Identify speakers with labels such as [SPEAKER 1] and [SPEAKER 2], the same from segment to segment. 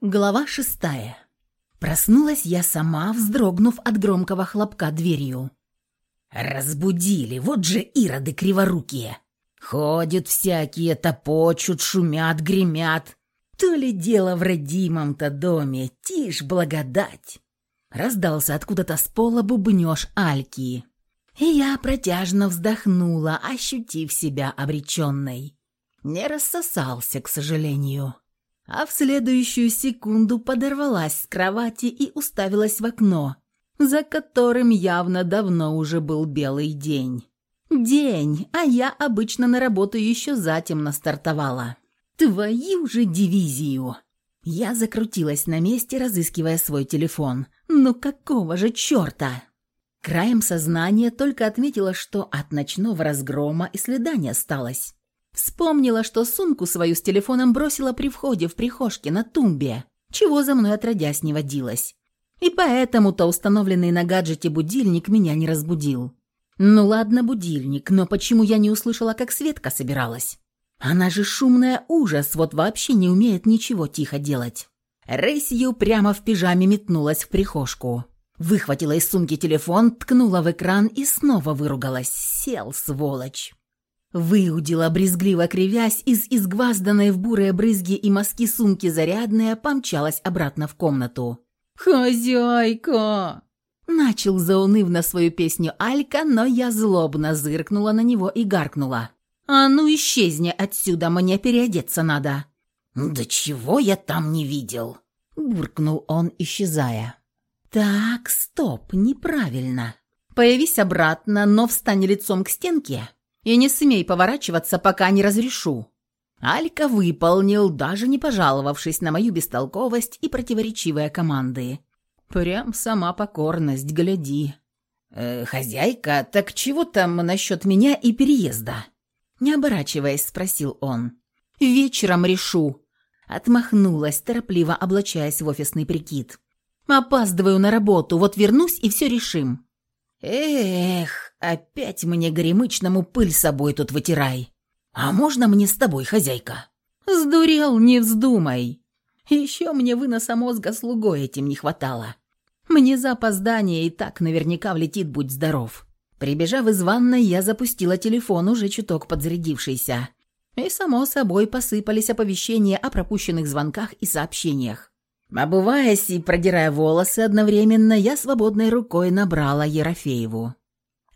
[SPEAKER 1] Глава шестая. Проснулась я сама, вздрогнув от громкого хлопка дверью. Разбудили, вот же ироды криворукие. Ходят всякие, топочут, шумят, гремят. То ли дело в родимом-то доме, тишь благодать. Раздался откуда-то с пола бубнёж Альки. И я протяжно вздохнула, ощутив себя обреченной. Не рассосался, к сожалению а в следующую секунду подорвалась с кровати и уставилась в окно, за которым явно давно уже был белый день. День, а я обычно на работу еще затемно стартовала. Твою же дивизию! Я закрутилась на месте, разыскивая свой телефон. Ну какого же черта? Краем сознания только отметила, что от ночного разгрома и следа не осталось. Вспомнила, что сумку свою с телефоном бросила при входе в прихожке на тумбе, чего за мной отродясь не водилось. И поэтому-то установленный на гаджете будильник меня не разбудил. Ну ладно, будильник, но почему я не услышала, как Светка собиралась? Она же шумная ужас, вот вообще не умеет ничего тихо делать. Рысью прямо в пижаме метнулась в прихожку. Выхватила из сумки телефон, ткнула в экран и снова выругалась. Сел, сволочь. Выудила, брезгливо кривясь, из изгвазданной в бурые брызги и мазки сумки зарядная, помчалась обратно в комнату. «Хозяйка!» Начал заунывно свою песню Алька, но я злобно зыркнула на него и гаркнула. «А ну исчезни отсюда, мне переодеться надо!» «Да чего я там не видел?» Буркнул он, исчезая. «Так, стоп, неправильно. Появись обратно, но встань лицом к стенке и не смей поворачиваться, пока не разрешу». Алька выполнил, даже не пожаловавшись на мою бестолковость и противоречивые команды. Прям сама покорность, гляди. «Э, «Хозяйка, так чего там насчет меня и переезда?» Не оборачиваясь, спросил он. «Вечером решу». Отмахнулась, торопливо облачаясь в офисный прикид. «Опаздываю на работу, вот вернусь и все решим». «Эх, Опять мне горемычному пыль собой тут вытирай. А можно мне с тобой, хозяйка? Сдурел, не вздумай. Еще мне выноса мозга слугой этим не хватало. Мне за опоздание и так наверняка влетит, будь здоров. Прибежав из ванной, я запустила телефон, уже чуток подзарядившийся. И, само собой, посыпались оповещения о пропущенных звонках и сообщениях. Обуваясь и продирая волосы одновременно, я свободной рукой набрала Ерофееву.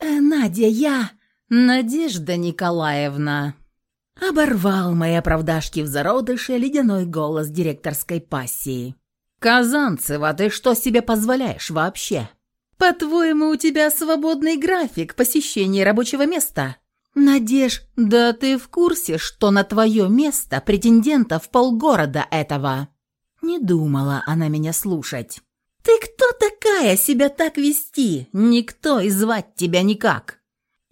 [SPEAKER 1] «Э, Надя, я...» «Надежда Николаевна...» Оборвал мои оправдашки в зародыше ледяной голос директорской пассии. «Казанцева, ты что себе позволяешь вообще? По-твоему, у тебя свободный график посещения рабочего места?» «Надеж, да ты в курсе, что на твое место претендентов полгорода этого?» Не думала она меня слушать. «Ты кто такая себя так вести? Никто и звать тебя никак.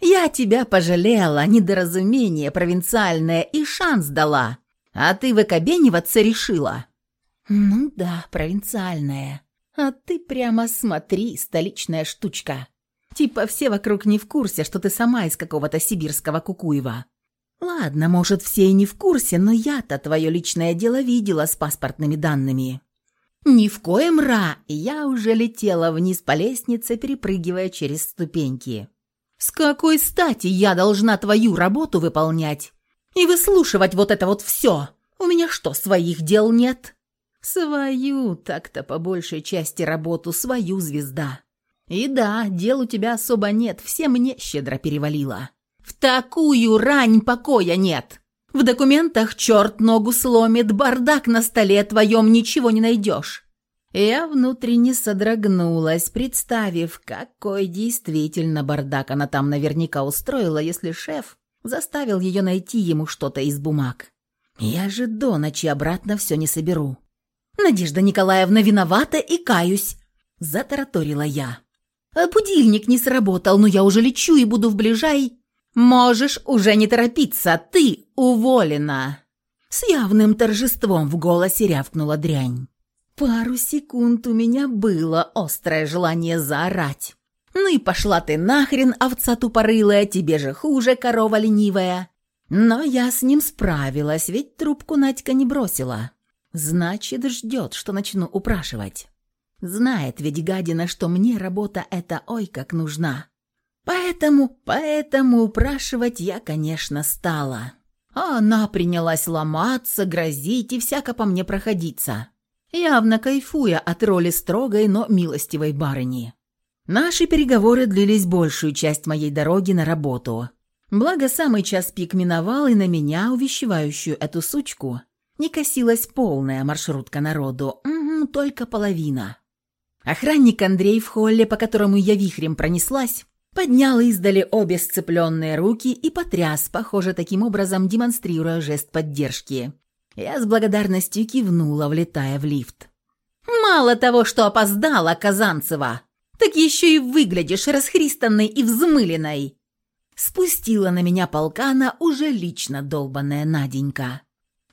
[SPEAKER 1] Я тебя пожалела, недоразумение провинциальное и шанс дала, а ты выкобениваться решила». «Ну да, провинциальная. А ты прямо смотри, столичная штучка. Типа все вокруг не в курсе, что ты сама из какого-то сибирского Кукуева. Ладно, может, все и не в курсе, но я-то твое личное дело видела с паспортными данными. Ни в коем ра, я уже летела вниз по лестнице, перепрыгивая через ступеньки. С какой стати я должна твою работу выполнять и выслушивать вот это вот все? У меня что, своих дел нет? Свою, так-то по большей части работу, свою звезда. И да, дел у тебя особо нет, все мне щедро перевалило. В такую рань покоя нет. В документах черт ногу сломит, бардак на столе твоем ничего не найдешь». Я внутренне содрогнулась, представив, какой действительно бардак она там наверняка устроила, если шеф заставил ее найти ему что-то из бумаг. Я же до ночи обратно все не соберу. «Надежда Николаевна виновата и каюсь», – затараторила я. «Будильник не сработал, но я уже лечу и буду в ближай...» «Можешь уже не торопиться, ты уволена!» С явным торжеством в голосе рявкнула дрянь. Пару секунд у меня было острое желание заорать. «Ну и пошла ты нахрен, овца тупорылая, тебе же хуже, корова ленивая!» Но я с ним справилась, ведь трубку Надька не бросила. Значит, ждет, что начну упрашивать. Знает ведь гадина, что мне работа эта ой как нужна. Поэтому, поэтому упрашивать я, конечно, стала. А она принялась ломаться, грозить и всяко по мне проходиться. Явно кайфуя от роли строгой, но милостивой барыни. Наши переговоры длились большую часть моей дороги на работу. Благо, самый час пик миновал, и на меня, увещевающую эту сучку, не косилась полная маршрутка народу, угу, только половина. Охранник Андрей в холле, по которому я вихрем пронеслась, поднял издали обе сцепленные руки и потряс, похоже, таким образом демонстрируя жест поддержки. Я с благодарностью кивнула, влетая в лифт. «Мало того, что опоздала, Казанцева!» так еще и выглядишь расхристанной и взмыленной!» Спустила на меня полкана уже лично долбанная Наденька.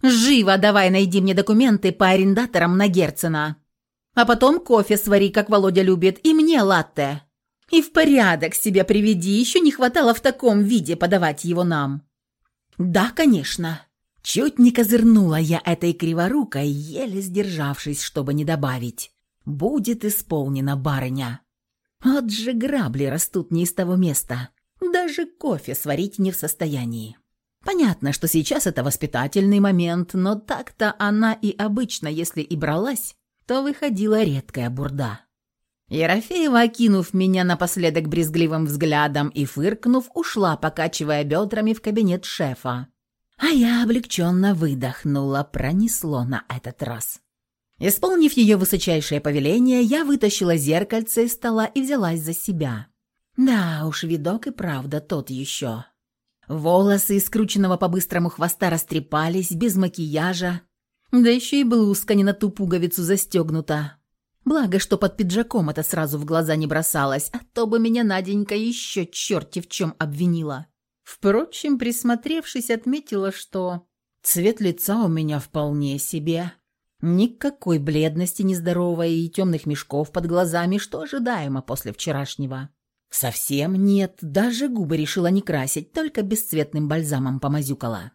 [SPEAKER 1] «Живо давай найди мне документы по арендаторам на Герцена. А потом кофе свари, как Володя любит, и мне латте. И в порядок себя приведи, еще не хватало в таком виде подавать его нам». «Да, конечно». Чуть не козырнула я этой криворукой, еле сдержавшись, чтобы не добавить. «Будет исполнена барыня». Вот же грабли растут не из того места. Даже кофе сварить не в состоянии. Понятно, что сейчас это воспитательный момент, но так-то она и обычно, если и бралась, то выходила редкая бурда. Ерофеева, окинув меня напоследок брезгливым взглядом и фыркнув, ушла, покачивая бедрами в кабинет шефа. А я облегченно выдохнула, пронесло на этот раз. Исполнив ее высочайшее повеление, я вытащила зеркальце из стола и взялась за себя. Да уж, видок и правда тот еще. Волосы из скрученного по-быстрому хвоста растрепались, без макияжа, да еще и блузка не на ту пуговицу застегнута. Благо, что под пиджаком это сразу в глаза не бросалось, а то бы меня Наденька еще черти в чем обвинила. Впрочем, присмотревшись, отметила, что цвет лица у меня вполне себе, Никакой бледности нездоровой и темных мешков под глазами, что ожидаемо после вчерашнего. Совсем нет, даже губы решила не красить, только бесцветным бальзамом помазюкала.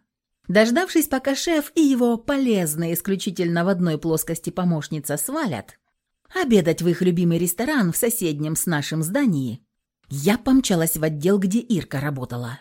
[SPEAKER 1] Дождавшись, пока шеф и его полезная исключительно в одной плоскости помощница свалят, обедать в их любимый ресторан в соседнем с нашим здании, я помчалась в отдел, где Ирка работала.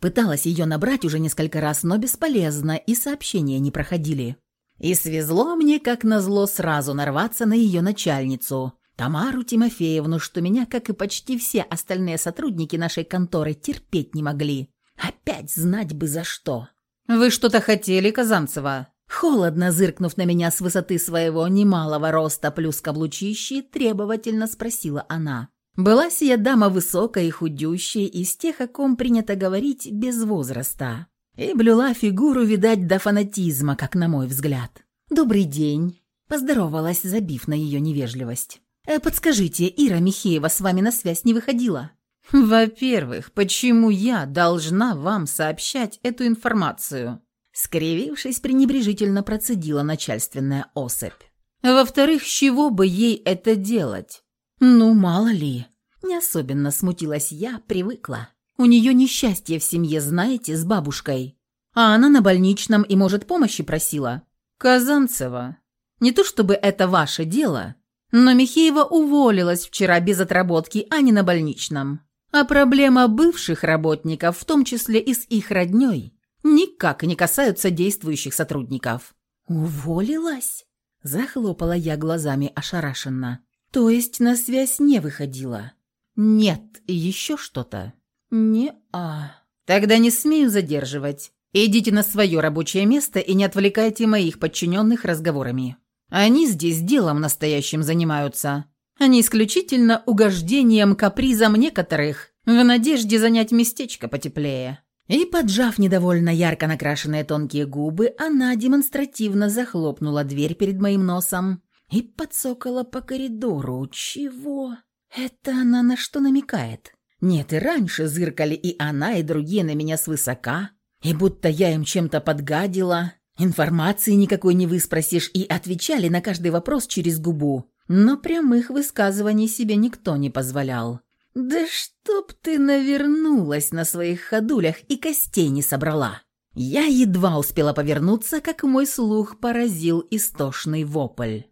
[SPEAKER 1] Пыталась ее набрать уже несколько раз, но бесполезно, и сообщения не проходили. И свезло мне, как назло, сразу нарваться на ее начальницу, Тамару Тимофеевну, что меня, как и почти все остальные сотрудники нашей конторы, терпеть не могли. Опять знать бы за что. «Вы что-то хотели, Казанцева?» Холодно зыркнув на меня с высоты своего немалого роста плюс каблучищи, требовательно спросила она. Была сия дама высокая и худющая, из тех, о ком принято говорить, без возраста и блюла фигуру, видать, до фанатизма, как на мой взгляд. «Добрый день», – поздоровалась, забив на ее невежливость. «Э, «Подскажите, Ира Михеева с вами на связь не выходила?»
[SPEAKER 2] «Во-первых, почему я должна вам сообщать эту информацию?»
[SPEAKER 1] Скривившись, пренебрежительно процедила начальственная особь.
[SPEAKER 2] «Во-вторых, с чего бы ей это делать?»
[SPEAKER 1] «Ну, мало ли». Не особенно смутилась я, привыкла. У нее несчастье в семье, знаете, с бабушкой. А она на больничном и, может, помощи просила.
[SPEAKER 2] Казанцева, не то чтобы это ваше дело, но Михеева уволилась вчера без отработки, а не на больничном. А проблема бывших работников, в том числе и с их роднёй, никак не касаются действующих сотрудников.
[SPEAKER 1] «Уволилась?» – захлопала я глазами ошарашенно. «То есть на связь не выходила?»
[SPEAKER 2] «Нет, еще что-то».
[SPEAKER 1] «Не-а».
[SPEAKER 2] «Тогда не смею задерживать. Идите на свое рабочее место и не отвлекайте моих подчиненных разговорами. Они здесь делом настоящим занимаются, а не исключительно угождением капризам некоторых в надежде занять местечко потеплее».
[SPEAKER 1] И, поджав недовольно ярко накрашенные тонкие губы, она демонстративно захлопнула дверь перед моим носом и подсокала по коридору. «Чего? Это она на что намекает?» Нет, и раньше зыркали и она, и другие на меня свысока, и будто я им чем-то подгадила, информации никакой не выспросишь, и отвечали на каждый вопрос через губу. Но прямых высказываний себе никто не позволял. «Да чтоб ты навернулась на своих ходулях и костей не собрала!» Я едва успела повернуться, как мой слух поразил истошный вопль.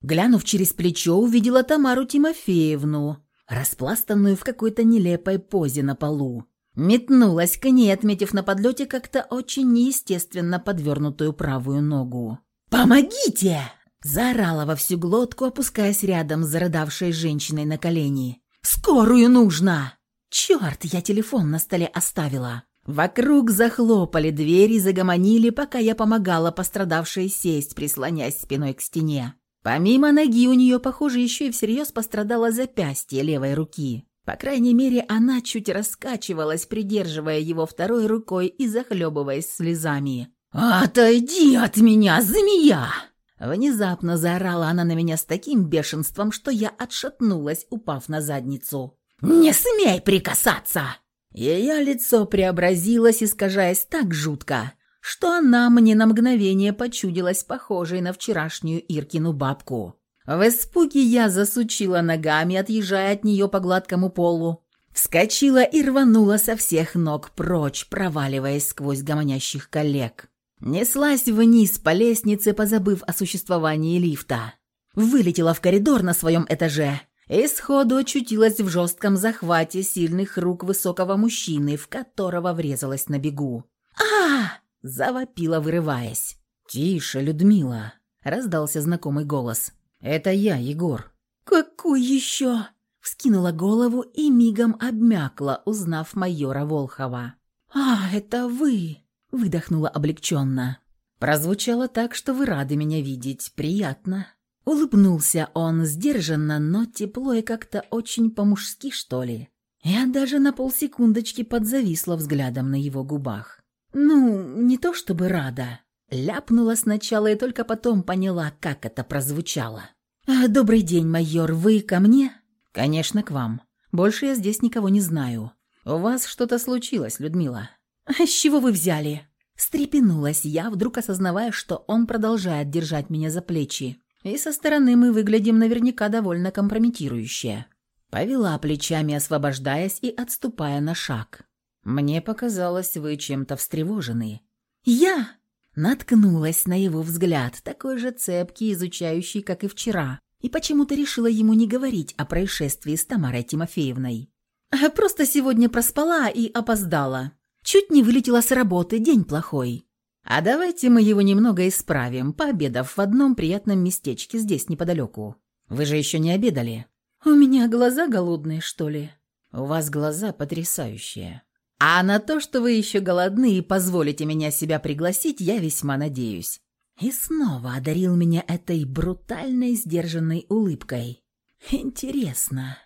[SPEAKER 1] Глянув через плечо, увидела Тамару Тимофеевну, распластанную в какой-то нелепой позе на полу. Метнулась к ней, отметив на подлете как-то очень неестественно подвернутую правую ногу. «Помогите!» – заорала во всю глотку, опускаясь рядом с зарыдавшей женщиной на колени. «Скорую нужно!» «Черт, я телефон на столе оставила!» Вокруг захлопали двери, загомонили, пока я помогала пострадавшей сесть, прислонясь спиной к стене. Помимо ноги у нее, похоже, еще и всерьез пострадало запястье левой руки. По крайней мере, она чуть раскачивалась, придерживая его второй рукой и захлебываясь слезами. «Отойди от меня, змея!» Внезапно заорала она на меня с таким бешенством, что я отшатнулась, упав на задницу. «Не смей прикасаться!» Ее лицо преобразилось, искажаясь так жутко, что она мне на мгновение почудилась похожей на вчерашнюю Иркину бабку. В испуге я засучила ногами, отъезжая от нее по гладкому полу. Вскочила и рванула со всех ног прочь, проваливаясь сквозь гомонящих коллег. Неслась вниз по лестнице, позабыв о существовании лифта. Вылетела в коридор на своем этаже и сходу очутилась в жестком захвате сильных рук высокого мужчины, в которого врезалась на бегу. а завопила, вырываясь. «Тише, Людмила!» — раздался знакомый голос. «Это я, Егор». «Какой еще?» Вскинула голову и мигом обмякла, узнав майора Волхова. «А, это вы!» – выдохнула облегченно. Прозвучало так, что вы рады меня видеть. Приятно. Улыбнулся он сдержанно, но тепло и как-то очень по-мужски, что ли. Я даже на полсекундочки подзависла взглядом на его губах. «Ну, не то чтобы рада». Ляпнула сначала и только потом поняла, как это прозвучало. «А, «Добрый день, майор, вы ко мне?» «Конечно, к вам. Больше я здесь никого не знаю. У вас что-то случилось, Людмила». «С чего вы взяли?» Стрепенулась я, вдруг осознавая, что он продолжает держать меня за плечи. И со стороны мы выглядим наверняка довольно компрометирующе. Повела плечами, освобождаясь и отступая на шаг. «Мне показалось, вы чем-то встревожены». «Я?» Наткнулась на его взгляд, такой же цепкий, изучающий, как и вчера, и почему-то решила ему не говорить о происшествии с Тамарой Тимофеевной. «Просто сегодня проспала и опоздала. Чуть не вылетела с работы, день плохой. А давайте мы его немного исправим, пообедав в одном приятном местечке здесь неподалеку. Вы же еще не обедали?» «У меня глаза голодные, что ли?» «У вас глаза потрясающие. А на то, что вы еще голодны и позволите меня себя пригласить, я весьма надеюсь». И снова одарил меня этой брутальной, сдержанной улыбкой. «Интересно».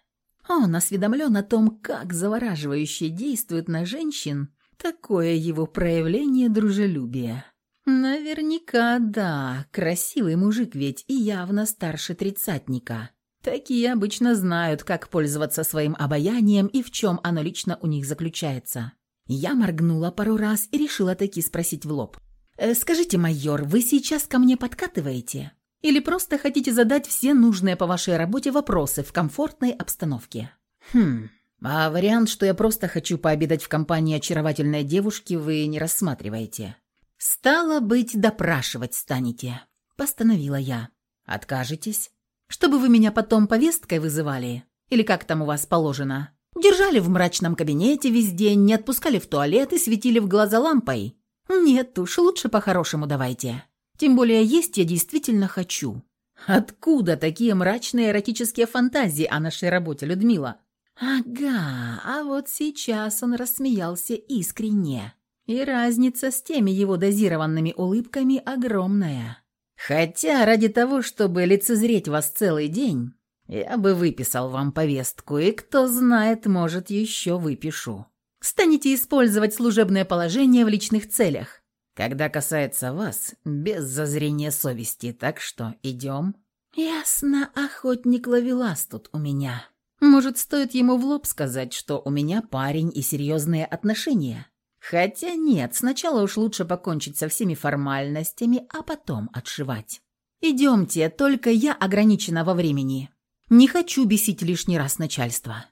[SPEAKER 1] Он осведомлен о том, как завораживающе действует на женщин такое его проявление дружелюбия. Наверняка, да, красивый мужик ведь и явно старше тридцатника. Такие обычно знают, как пользоваться своим обаянием и в чем оно лично у них заключается. Я моргнула пару раз и решила таки спросить в лоб. «Э, «Скажите, майор, вы сейчас ко мне подкатываете? Или просто хотите задать все нужные по вашей работе вопросы в комфортной обстановке?» «Хм, а вариант, что я просто хочу пообедать в компании очаровательной девушки, вы не рассматриваете?» «Стало быть, допрашивать станете», – постановила я. «Откажетесь?» Чтобы вы меня потом повесткой вызывали? Или как там у вас положено? Держали в мрачном кабинете весь день, не отпускали в туалет и светили в глаза лампой? Нет уж, лучше по-хорошему давайте. Тем более есть я действительно хочу. Откуда такие мрачные эротические фантазии о нашей работе, Людмила? Ага, а вот сейчас он рассмеялся искренне. И разница с теми его дозированными улыбками огромная. Хотя ради того, чтобы лицезреть вас целый день, я бы выписал вам повестку, и кто знает, может, еще выпишу. Станете использовать служебное положение в личных целях. Когда касается вас, без зазрения совести, так что идем. Ясно, охотник ловелас тут у меня. Может, стоит ему в лоб сказать, что у меня парень и серьезные отношения? Хотя нет, сначала уж лучше покончить со всеми формальностями, а потом отшивать. Идемте, только я ограничена во времени. Не хочу бесить лишний раз начальство.